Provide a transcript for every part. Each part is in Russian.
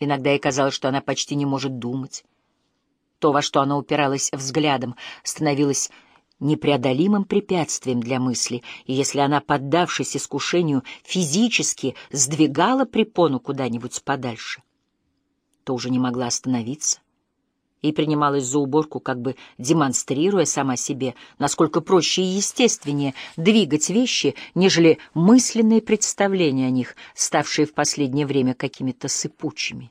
Иногда ей казалось, что она почти не может думать. То, во что она упиралась взглядом, становилось непреодолимым препятствием для мысли, и если она, поддавшись искушению, физически сдвигала препону куда-нибудь подальше, то уже не могла остановиться и принималась за уборку, как бы демонстрируя сама себе, насколько проще и естественнее двигать вещи, нежели мысленные представления о них, ставшие в последнее время какими-то сыпучими.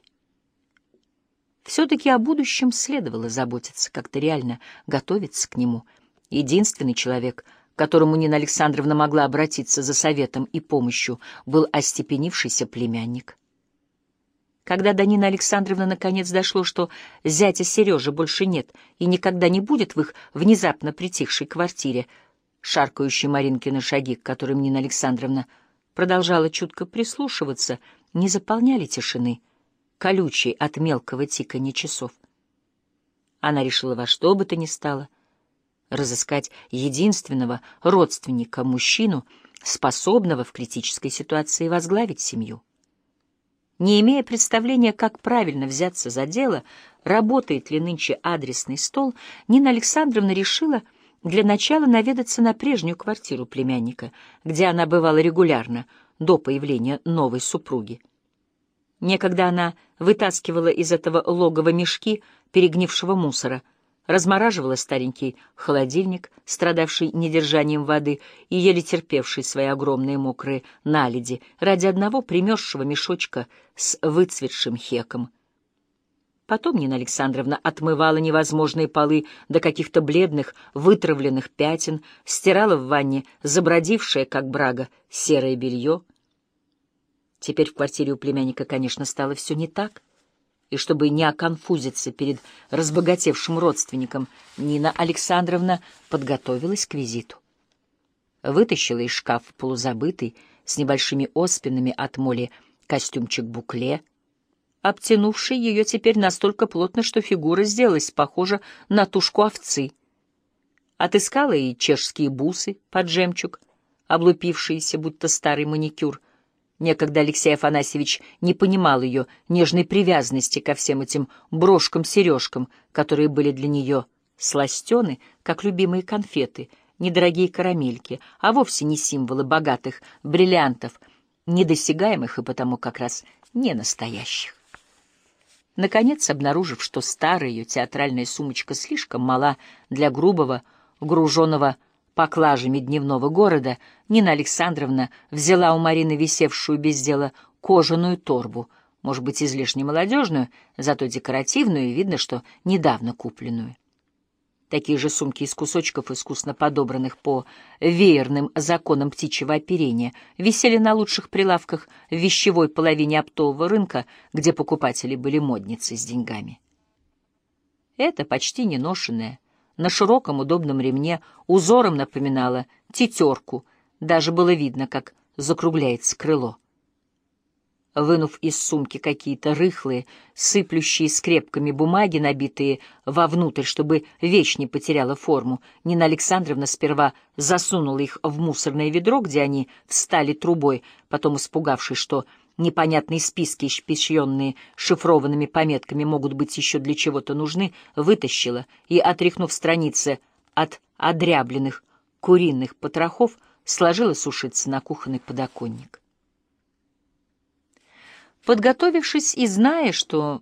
Все-таки о будущем следовало заботиться, как-то реально готовиться к нему — Единственный человек, к которому Нина Александровна могла обратиться за советом и помощью, был остепенившийся племянник. Когда до Нины Александровны наконец дошло, что зятя Сережи больше нет и никогда не будет в их внезапно притихшей квартире, шаркающие Маринкины шаги, к которым Нина Александровна продолжала чутко прислушиваться, не заполняли тишины, колючей от мелкого тиканья часов. Она решила во что бы то ни стало — разыскать единственного родственника мужчину, способного в критической ситуации возглавить семью. Не имея представления, как правильно взяться за дело, работает ли нынче адресный стол, Нина Александровна решила для начала наведаться на прежнюю квартиру племянника, где она бывала регулярно, до появления новой супруги. Некогда она вытаскивала из этого логова мешки перегнившего мусора — размораживала старенький холодильник, страдавший недержанием воды и еле терпевший свои огромные мокрые наледи ради одного примерзшего мешочка с выцветшим хеком. Потом Нина Александровна отмывала невозможные полы до каких-то бледных, вытравленных пятен, стирала в ванне забродившее, как брага, серое белье. Теперь в квартире у племянника, конечно, стало все не так и чтобы не оконфузиться перед разбогатевшим родственником, Нина Александровна подготовилась к визиту. Вытащила из шкафа полузабытый, с небольшими оспинами от моли, костюмчик-букле, обтянувший ее теперь настолько плотно, что фигура сделалась похожа на тушку овцы. Отыскала и чешские бусы под жемчуг, облупившиеся, будто старый маникюр — Некогда Алексей Афанасьевич не понимал ее нежной привязанности ко всем этим брошкам-сережкам, которые были для нее сластены, как любимые конфеты, недорогие карамельки, а вовсе не символы богатых бриллиантов, недосягаемых и потому как раз не настоящих. Наконец, обнаружив, что старая ее театральная сумочка слишком мала для грубого, груженного поклажами дневного города, Нина Александровна взяла у Марины висевшую без дела кожаную торбу, может быть, излишне молодежную, зато декоративную и видно, что недавно купленную. Такие же сумки из кусочков, искусно подобранных по веерным законам птичьего оперения, висели на лучших прилавках в вещевой половине оптового рынка, где покупатели были модницы с деньгами. Это почти неношенная, на широком удобном ремне узором напоминала тетерку, даже было видно, как закругляется крыло. Вынув из сумки какие-то рыхлые, сыплющие скрепками бумаги, набитые вовнутрь, чтобы вещь не потеряла форму, Нина Александровна сперва засунула их в мусорное ведро, где они встали трубой, потом, испугавшись, что непонятные списки, испещренные шифрованными пометками, могут быть еще для чего-то нужны, вытащила и, отряхнув страницы от одрябленных куриных потрохов, сложила сушиться на кухонный подоконник. Подготовившись и зная, что